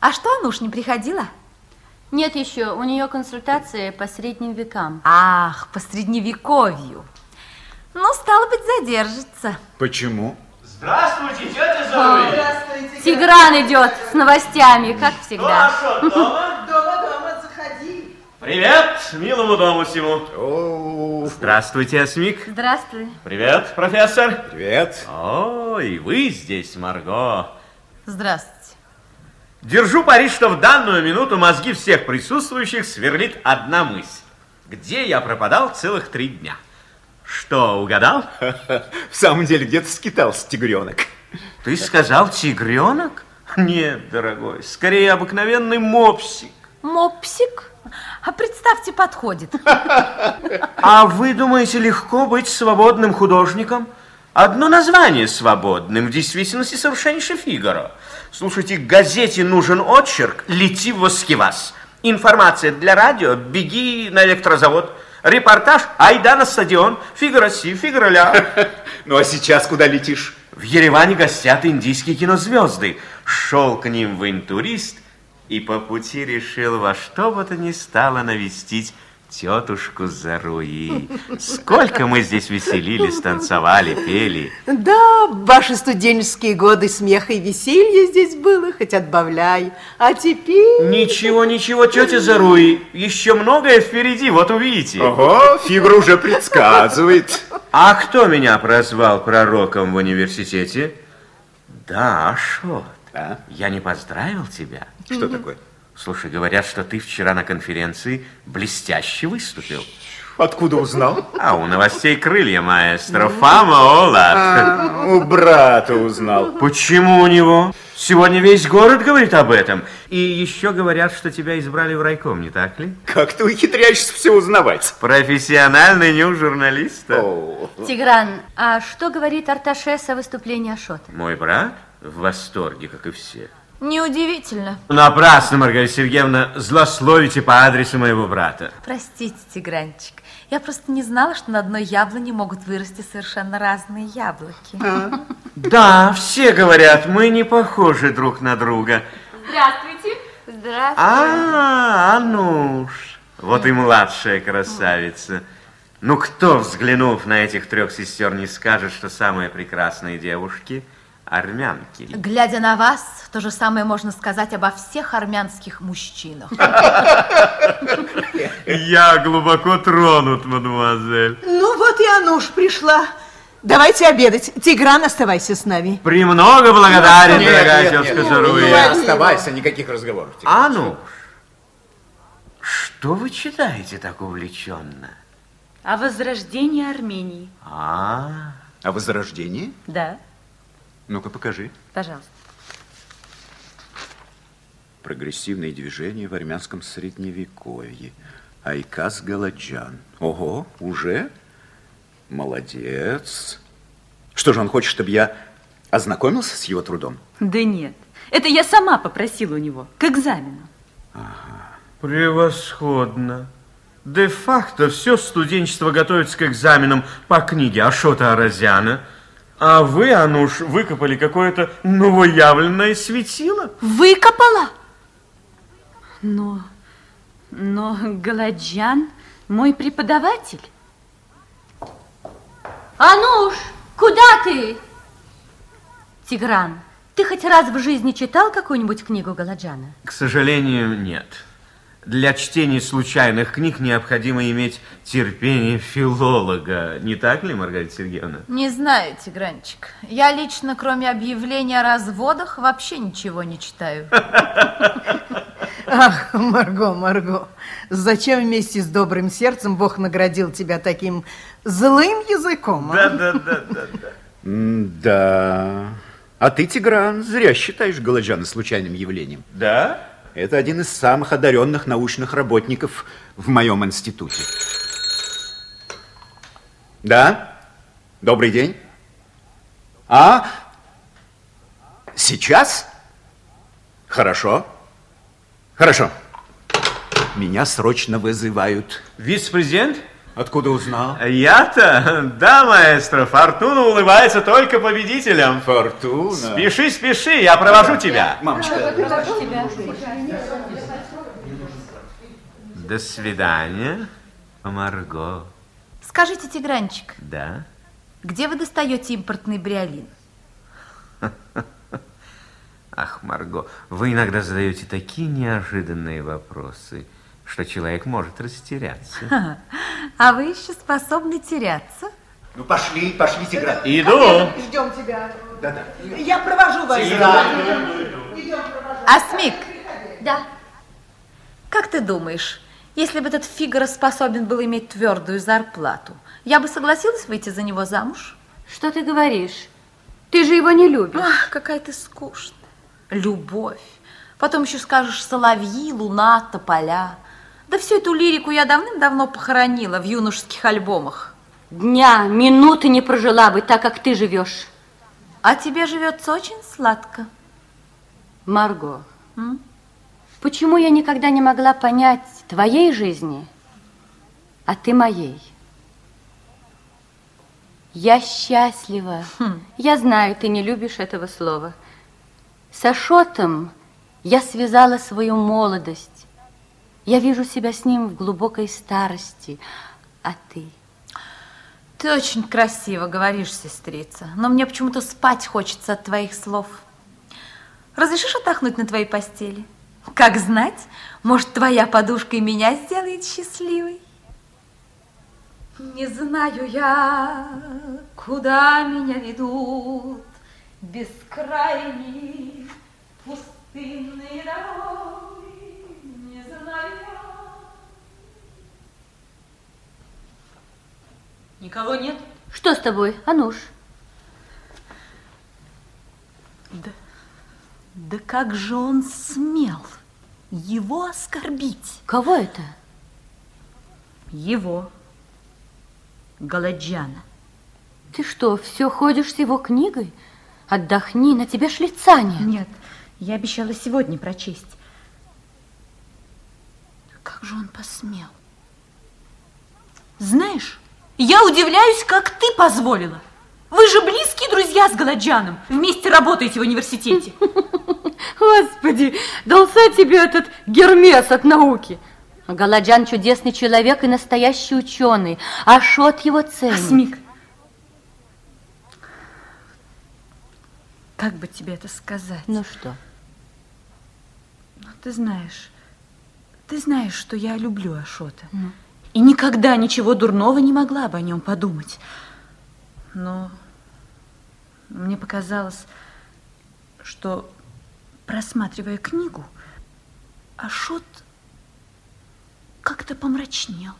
А что, Ануш, не приходила? Нет еще, у нее консультация по средним векам. Ах, по средневековью. Ну, стало быть, задержится. Почему? Здравствуйте, тетя Зоя. Здравствуйте. Тигран идет с новостями, как всегда. Хорошо, дома? Дома, дома, заходи. Привет, милому дому всему. О, Здравствуйте, Асмик. Здравствуй. Привет, профессор. привет. О, и вы здесь, Марго. Здравствуйте. Держу пари, что в данную минуту мозги всех присутствующих сверлит одна мысль. Где я пропадал целых три дня? Что, угадал? В самом деле, где-то скитался тигренок. Ты сказал тигренок? Нет, дорогой, скорее обыкновенный мопсик. Мопсик? А представьте, подходит. А вы думаете, легко быть свободным художником? Одно название свободным, в действительности совершеннейший Фигаро. Слушайте, газете нужен очерк, лети в Воскивас. Информация для радио, беги на электрозавод. Репортаж, айда на стадион, Фигаро си, Фигаро ля. Ну, а сейчас куда летишь? В Ереване гостят индийские кинозвезды. Шел к ним в интурист и по пути решил во что бы то ни стало навестить тетушку Заруи. Сколько мы здесь веселились, танцевали, пели. Да, ваши студенческие годы смеха и веселья здесь было, хоть отбавляй. А теперь... Ничего, ничего, тетя Заруи, еще многое впереди, вот увидите. Ого, Фигура уже предсказывает. А кто меня прозвал пророком в университете? Да, Ашот. А? Я не поздравил тебя? Что такое? Слушай, говорят, что ты вчера на конференции блестяще выступил. Откуда узнал? А у новостей крылья, маэстро. Фама Ола. А, у брата узнал. Почему у него? Сегодня весь город говорит об этом. И еще говорят, что тебя избрали в райком, не так ли? Как ты ухитряешься все узнавать? Профессиональный нюх журналиста. О, Тигран, а что говорит Арташес о выступлении Ашота? Мой брат в восторге, как и все. Неудивительно. Напрасно, Маргарита Сергеевна, злословите по адресу моего брата. Простите, Тигранчик. Я просто не знала, что на одной яблоне могут вырасти совершенно разные яблоки. Да, все говорят, мы не похожи друг на друга. Здравствуйте. Здравствуйте. А, Ануш, вот и младшая красавица. Ну, кто, взглянув на этих трех сестер, не скажет, что самые прекрасные девушки армянки? Глядя на вас, то же самое можно сказать обо всех армянских мужчинах. Я глубоко тронут, мадемуазель. Ну вот и Ануш пришла. Давайте обедать. Тигран, оставайся с нами. Премного благодарен, Нет, дорогая нет, тетушка Заруя. не оставайся, никаких разговоров. Ануш, что вы читаете так увлеченно? О возрождении Армении. А, О возрождении? Да, Ну-ка, покажи. пожалуйста. Прогрессивные движения в армянском средневековье. Айкас Галаджан. Ого, уже? Молодец. Что же, он хочет, чтобы я ознакомился с его трудом? Да нет, это я сама попросила у него, к экзамену. превосходно. Де-факто все студенчество готовится к экзаменам по книге Ашота Аразяна. А вы, Ануш, выкопали какое-то новоявленное светило? Выкопала? Но, но Галаджан мой преподаватель. Ануш, куда ты? Тигран, ты хоть раз в жизни читал какую-нибудь книгу Галаджана? К сожалению, нет. Для чтения случайных книг необходимо иметь терпение филолога. Не так ли, Маргарита Сергеевна? Не знаю, Тигранчик. Я лично, кроме объявления о разводах, вообще ничего не читаю. Ах, Марго, Марго, зачем вместе с добрым сердцем Бог наградил тебя таким злым языком? а? Да-да-да-да-да. Да. А ты, Тигран, зря считаешь Галаджана случайным явлением. Да? Это один из самых одаренных научных работников в моем институте. Да? Добрый день. А? Сейчас? Хорошо. Хорошо. Меня срочно вызывают. Вице-президент? Откуда узнал? Я-то? Да, маэстро, фортуна улыбается только победителям. Фортуна. Спеши, спеши, я провожу тебя. Мамочка. До свидания, Марго. Скажите, Тигранчик, Да? где вы достаете импортный бриолин? Ах, Марго, вы иногда задаете такие неожиданные вопросы, что человек может растеряться. А вы еще способны теряться? Ну, пошли, пошли, Тигран. Иду. Ждем тебя. Да-да. Я провожу вас. Асмик, Да. как ты думаешь, если бы этот Фигаро способен был иметь твердую зарплату, я бы согласилась выйти за него замуж? Что ты говоришь? Ты же его не любишь. Ах, какая ты скучная. Любовь. Потом еще скажешь соловьи, луна, тополя. Да всю эту лирику я давным-давно похоронила в юношеских альбомах. Дня, минуты не прожила бы так, как ты живешь. А тебе живется очень сладко. Марго, М? почему я никогда не могла понять твоей жизни, а ты моей? Я счастлива. Я знаю, ты не любишь этого слова. С Ашотом я связала свою молодость. Я вижу себя с ним в глубокой старости. А ты? Ты очень красиво говоришь, сестрица, но мне почему-то спать хочется от твоих слов. Разрешишь отдохнуть на твоей постели? Как знать, может, твоя подушка и меня сделает счастливой? Не знаю я, куда меня ведут бескрайние пустынные дороги. Не знаю я. Никого нет? Что с тобой, Ануш? Да как же он смел его оскорбить? Кого это? Его, Галаджана. Ты что, все ходишь с его книгой? Отдохни, на тебе ж лица нет. Нет, я обещала сегодня прочесть. Как же он посмел? Знаешь, я удивляюсь, как ты позволила. Вы же близкие друзья с Галаджаном. Вместе работаете в университете. Господи, дался тебе этот Гермес от науки. Галаджан чудесный человек и настоящий ученый, а Шот его ценит. Асмик, как бы тебе это сказать? Ну что? Ну, ты знаешь, ты знаешь, что я люблю Ашота. И никогда ничего дурного не могла бы о нем подумать. Но мне показалось, что, просматривая книгу, Ашот как-то помрачнел.